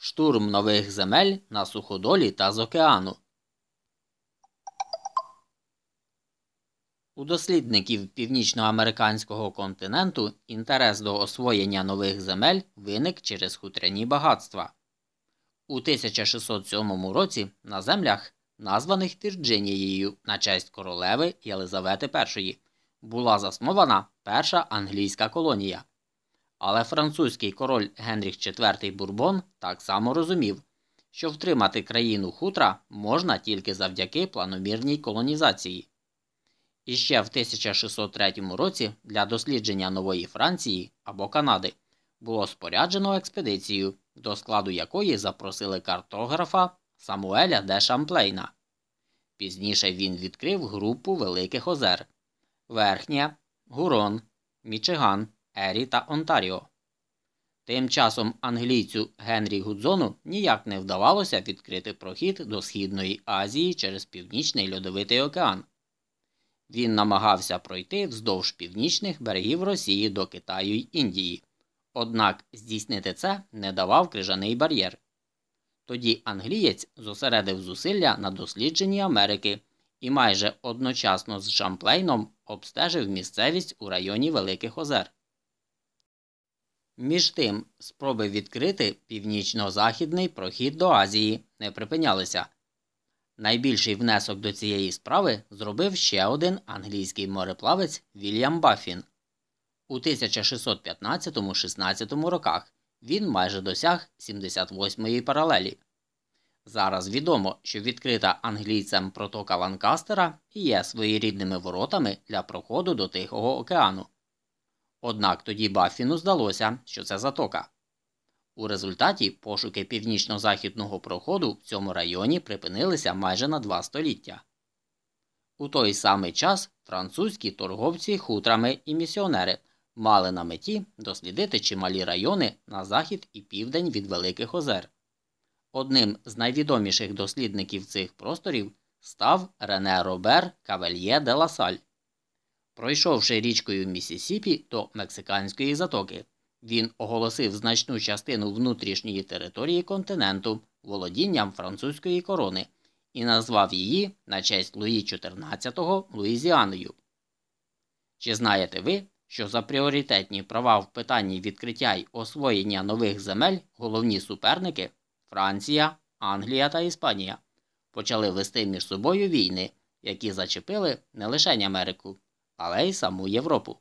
Штурм нових земель на суходолі та з океану. У дослідників північноамериканського континенту інтерес до освоєння нових земель виник через хутряні багатства. У 1607 році на землях, названих Вірджинією на честь королеви Єлизавети І, була заснована перша англійська колонія. Але французький король Генріх IV Бурбон так само розумів, що втримати країну хутра можна тільки завдяки планомірній колонізації. І ще в 1603 році для дослідження нової Франції або Канади було споряджено експедицію, до складу якої запросили картографа Самуеля де Шамплейна. Пізніше він відкрив групу Великих Озер Верхнє, Гурон, Мічиган, Ері та Онтаріо. Тим часом англійцю Генрі Гудзону ніяк не вдавалося відкрити прохід до Східної Азії через Північний Льодовитий океан. Він намагався пройти вздовж північних берегів Росії до Китаю й Індії, однак здійснити це не давав крижаний бар'єр. Тоді англієць зосередив зусилля на дослідженні Америки і майже одночасно з Шамплейном обстежив місцевість у районі Великих Озер. Між тим, спроби відкрити північно-західний прохід до Азії не припинялися. Найбільший внесок до цієї справи зробив ще один англійський мореплавець Вільям Баффін. У 1615-16 роках він майже досяг 78-ї паралелі. Зараз відомо, що відкрита англійцем протока Ланкастера є своєрідними воротами для проходу до Тихого океану. Однак тоді Баффіну здалося, що це затока. У результаті пошуки північно-західного проходу в цьому районі припинилися майже на два століття. У той самий час французькі торговці хутрами і місіонери мали на меті дослідити чималі райони на захід і південь від Великих Озер. Одним з найвідоміших дослідників цих просторів став Рене Робер Кавельє де Ласаль. Пройшовши річкою Місісіпі до Мексиканської затоки, він оголосив значну частину внутрішньої території континенту володінням французької корони і назвав її на честь Луї XIV Луїзіаною. Чи знаєте ви, що за пріоритетні права в питанні відкриття й освоєння нових земель головні суперники Франція, Англія та Іспанія почали вести між собою війни, які зачепили не лише Америку, але й саму Європу.